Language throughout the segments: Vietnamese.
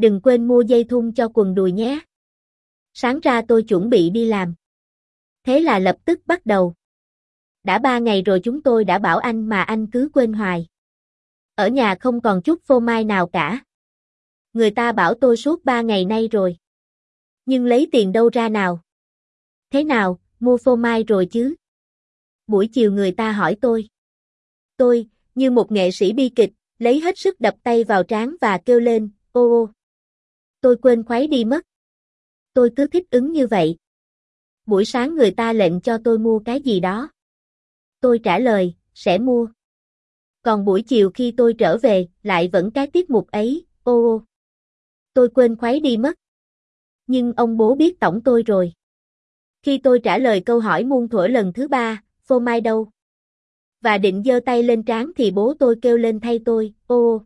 Đừng quên mua dây thun cho quần đùi nhé. Sáng ra tôi chuẩn bị đi làm. Thế là lập tức bắt đầu. Đã ba ngày rồi chúng tôi đã bảo anh mà anh cứ quên hoài. Ở nhà không còn chút phô mai nào cả. Người ta bảo tôi suốt ba ngày nay rồi. Nhưng lấy tiền đâu ra nào? Thế nào, mua phô mai rồi chứ? Buổi chiều người ta hỏi tôi. Tôi, như một nghệ sĩ bi kịch, lấy hết sức đập tay vào trán và kêu lên, ô ô. Tôi quên khuấy đi mất. Tôi cứ thích ứng như vậy. Buổi sáng người ta lệnh cho tôi mua cái gì đó. Tôi trả lời, sẽ mua. Còn buổi chiều khi tôi trở về, lại vẫn cái tiết mục ấy, ô ô. Tôi quên khuấy đi mất. Nhưng ông bố biết tổng tôi rồi. Khi tôi trả lời câu hỏi muôn thuở lần thứ ba, phô mai đâu? Và định giơ tay lên trán thì bố tôi kêu lên thay tôi, ô.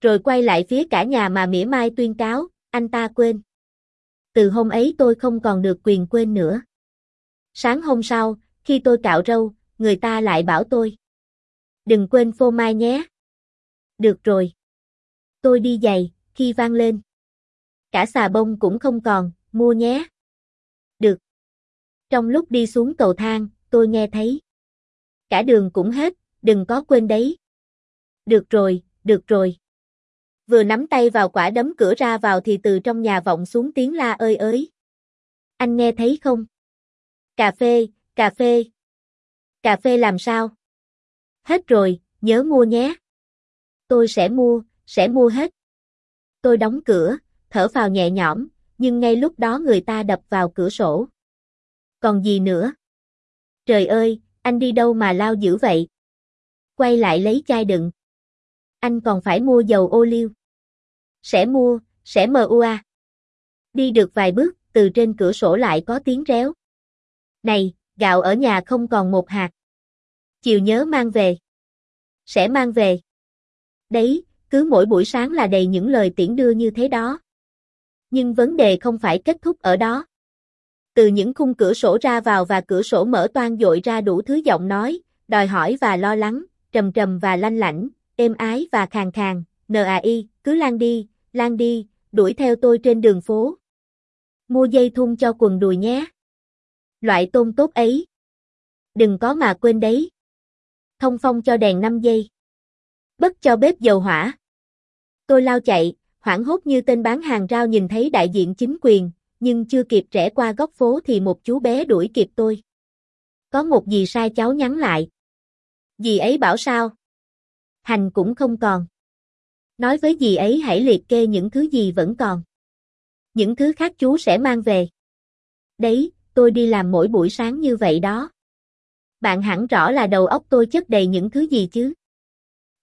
Rồi quay lại phía cả nhà mà mỉa mai tuyên cáo, anh ta quên. Từ hôm ấy tôi không còn được quyền quên nữa. Sáng hôm sau, khi tôi cạo râu, người ta lại bảo tôi. Đừng quên phô mai nhé. Được rồi. Tôi đi giày, khi vang lên. Cả xà bông cũng không còn, mua nhé. Được. Trong lúc đi xuống cầu thang, tôi nghe thấy. Cả đường cũng hết, đừng có quên đấy. Được rồi, được rồi. Vừa nắm tay vào quả đấm cửa ra vào thì từ trong nhà vọng xuống tiếng la ơi ới. Anh nghe thấy không? Cà phê, cà phê. Cà phê làm sao? Hết rồi, nhớ mua nhé. Tôi sẽ mua, sẽ mua hết. Tôi đóng cửa, thở vào nhẹ nhõm, nhưng ngay lúc đó người ta đập vào cửa sổ. Còn gì nữa? Trời ơi, anh đi đâu mà lao dữ vậy? Quay lại lấy chai đựng. Anh còn phải mua dầu ô liu. Sẽ mua, sẽ mua. Đi được vài bước, từ trên cửa sổ lại có tiếng réo. Này, gạo ở nhà không còn một hạt. Chiều nhớ mang về. Sẽ mang về. Đấy, cứ mỗi buổi sáng là đầy những lời tiễn đưa như thế đó. Nhưng vấn đề không phải kết thúc ở đó. Từ những khung cửa sổ ra vào và cửa sổ mở toan dội ra đủ thứ giọng nói, đòi hỏi và lo lắng, trầm trầm và lanh lảnh, êm ái và khàn khàn, NAI, cứ lan đi, lan đi, đuổi theo tôi trên đường phố. Mua dây thun cho quần đùi nhé. Loại tôn tốt ấy. Đừng có mà quên đấy. Thông phong cho đèn 5 giây. Bất cho bếp dầu hỏa. Tôi lao chạy, hoảng hốt như tên bán hàng rau nhìn thấy đại diện chính quyền, nhưng chưa kịp rẽ qua góc phố thì một chú bé đuổi kịp tôi. Có một gì sai cháu nhắn lại. Dì ấy bảo sao? Hành cũng không còn. Nói với dì ấy hãy liệt kê những thứ gì vẫn còn. Những thứ khác chú sẽ mang về. Đấy, tôi đi làm mỗi buổi sáng như vậy đó. Bạn hẳn rõ là đầu óc tôi chất đầy những thứ gì chứ.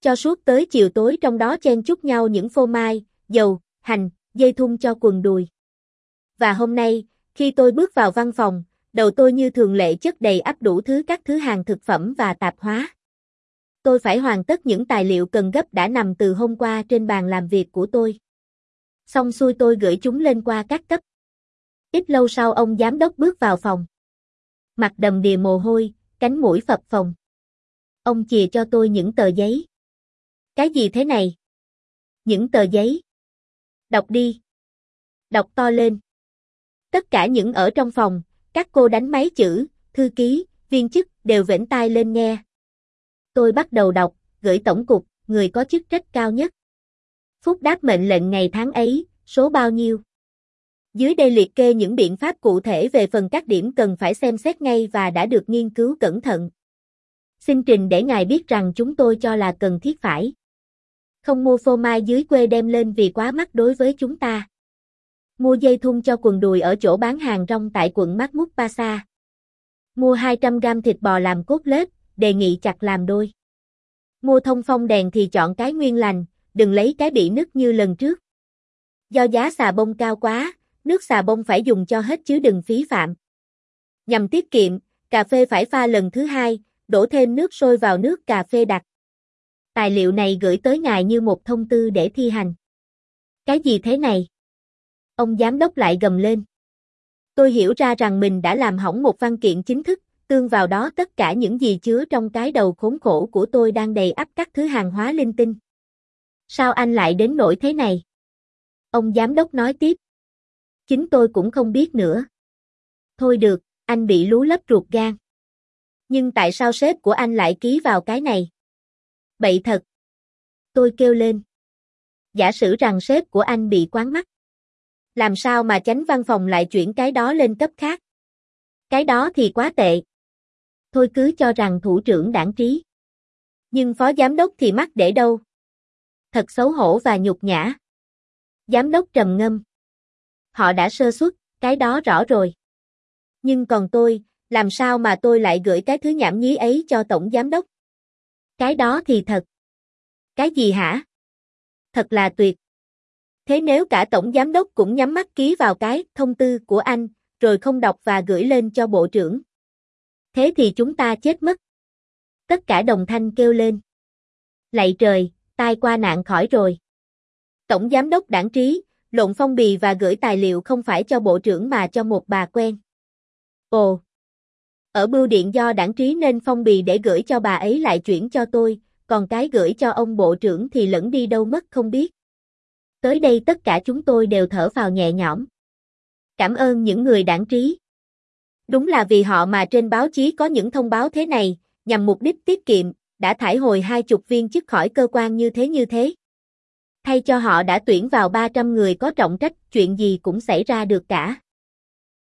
Cho suốt tới chiều tối trong đó chen chúc nhau những phô mai, dầu, hành, dây thun cho quần đùi. Và hôm nay, khi tôi bước vào văn phòng, đầu tôi như thường lệ chất đầy ắp đủ thứ các thứ hàng thực phẩm và tạp hóa. Tôi phải hoàn tất những tài liệu cần gấp đã nằm từ hôm qua trên bàn làm việc của tôi. Xong xuôi tôi gửi chúng lên qua các cấp. Ít lâu sau ông giám đốc bước vào phòng. Mặt đầm đìa mồ hôi, cánh mũi phập phồng. Ông chìa cho tôi những tờ giấy. Cái gì thế này? Những tờ giấy. Đọc đi. Đọc to lên. Tất cả những ở trong phòng, các cô đánh máy chữ, thư ký, viên chức đều vểnh tai lên nghe. Tôi bắt đầu đọc, gửi tổng cục, người có chức trách cao nhất. Phúc đáp mệnh lệnh ngày tháng ấy, số bao nhiêu? Dưới đây liệt kê những biện pháp cụ thể về phần các điểm cần phải xem xét ngay và đã được nghiên cứu cẩn thận. Xin trình để ngài biết rằng chúng tôi cho là cần thiết phải. Không mua phô mai dưới quê đem lên vì quá mắc đối với chúng ta. Mua dây thun cho quần đùi ở chỗ bán hàng rong tại quận Mahmoud Pasa. Mua 200 gram thịt bò làm cốt lết, đề nghị chặt làm đôi. Mua thông phong đèn thì chọn cái nguyên lành, đừng lấy cái bị nứt như lần trước. Do giá xà bông cao quá, nước xà bông phải dùng cho hết chứ đừng phí phạm. Nhằm tiết kiệm, cà phê phải pha lần thứ hai, đổ thêm nước sôi vào nước cà phê đặc. Tài liệu này gửi tới ngài như một thông tư để thi hành. Cái gì thế này? Ông giám đốc lại gầm lên. Tôi hiểu ra rằng mình đã làm hỏng một văn kiện chính thức, tương vào đó tất cả những gì chứa trong cái đầu khốn khổ của tôi đang đầy ắp các thứ hàng hóa linh tinh. Sao anh lại đến nỗi thế này? Ông giám đốc nói tiếp. Chính tôi cũng không biết nữa. Thôi được, anh bị lú lấp ruột gan. Nhưng tại sao sếp của anh lại ký vào cái này? Bậy thật. Tôi kêu lên. Giả sử rằng sếp của anh bị quán mắt. Làm sao mà chánh văn phòng lại chuyển cái đó lên cấp khác? Cái đó thì quá tệ. Thôi cứ cho rằng thủ trưởng đảng trí. Nhưng phó giám đốc thì mắc để đâu? Thật xấu hổ và nhục nhã. Giám đốc trầm ngâm. Họ đã sơ suất, cái đó rõ rồi. Nhưng còn tôi, làm sao mà tôi lại gửi cái thứ nhảm nhí ấy cho tổng giám đốc? Cái đó thì thật. Cái gì hả? Thật là tuyệt. Thế nếu cả tổng giám đốc cũng nhắm mắt ký vào cái thông tư của anh, rồi không đọc và gửi lên cho bộ trưởng. Thế thì chúng ta chết mất. Tất cả đồng thanh kêu lên. Lạy trời, tai qua nạn khỏi rồi. Tổng giám đốc đảng trí, lộn phong bì và gửi tài liệu không phải cho bộ trưởng mà cho một bà quen. Ồ! Ở bưu điện do đảng trí nên phong bì để gửi cho bà ấy lại chuyển cho tôi, còn cái gửi cho ông bộ trưởng thì lẫn đi đâu mất không biết. Tới đây tất cả chúng tôi đều thở vào nhẹ nhõm. Cảm ơn những người đảng trí. Đúng là vì họ mà trên báo chí có những thông báo thế này, nhằm mục đích tiết kiệm, đã thải hồi hai chục viên chức khỏi cơ quan như thế như thế. Thay cho họ đã tuyển vào 300 người có trọng trách, chuyện gì cũng xảy ra được cả.